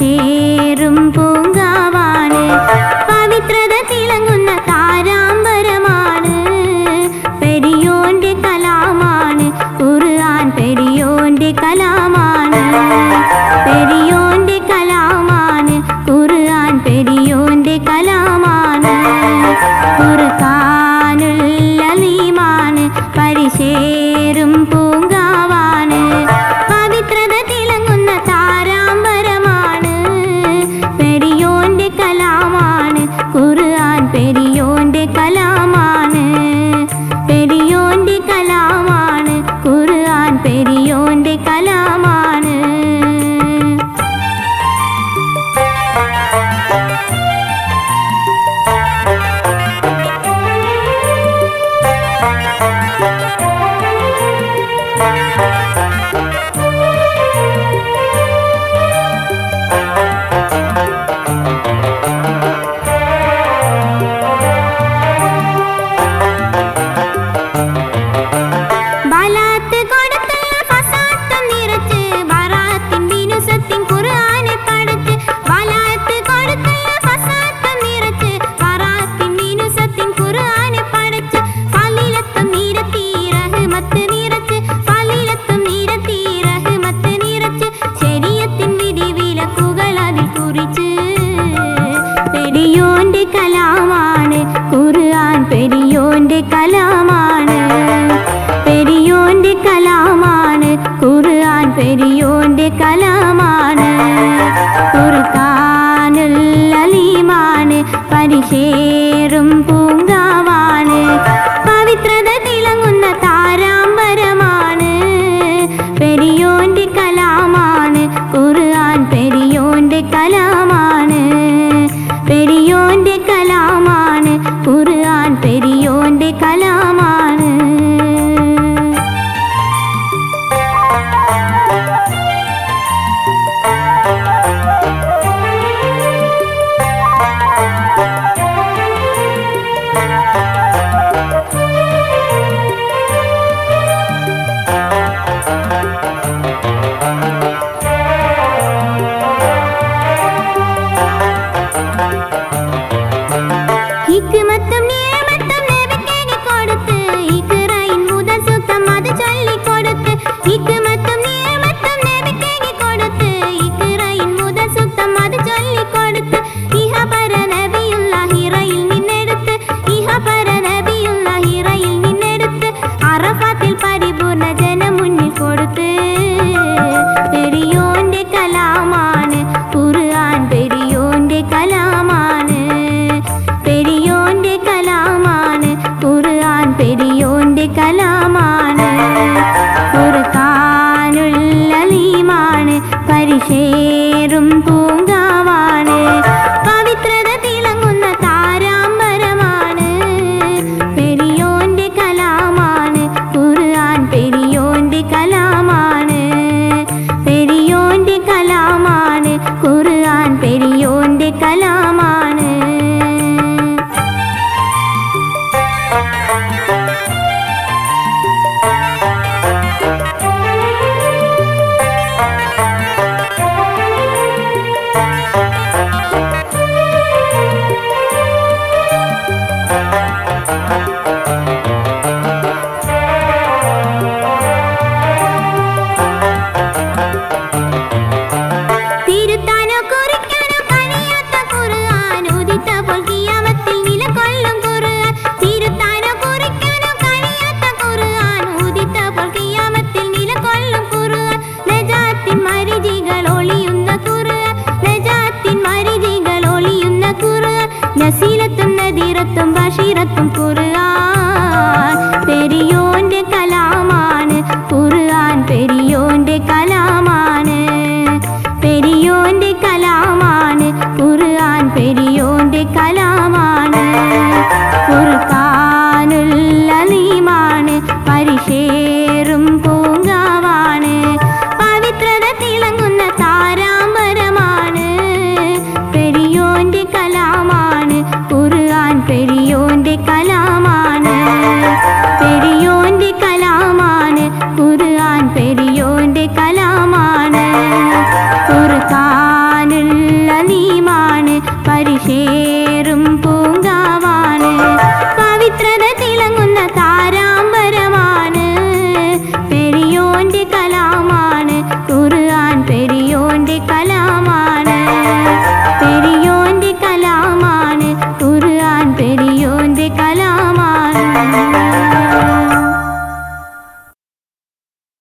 से Keep it. പരിശേരും പൂങ്കാവാണ്. പവിത്രത തിളങ്ങുന്ന താരാമ്പരമാണ് പെരിയോന്റെ കലാമാണ്. കുറുആൻ പെരിയോന്റെ കലാമാണ്. പെരിയോന്റെ കലാമാണ്. കുറുആൻ പെരിയോന്റെ കലാമാണ്. பசிரத்தும் பொருளா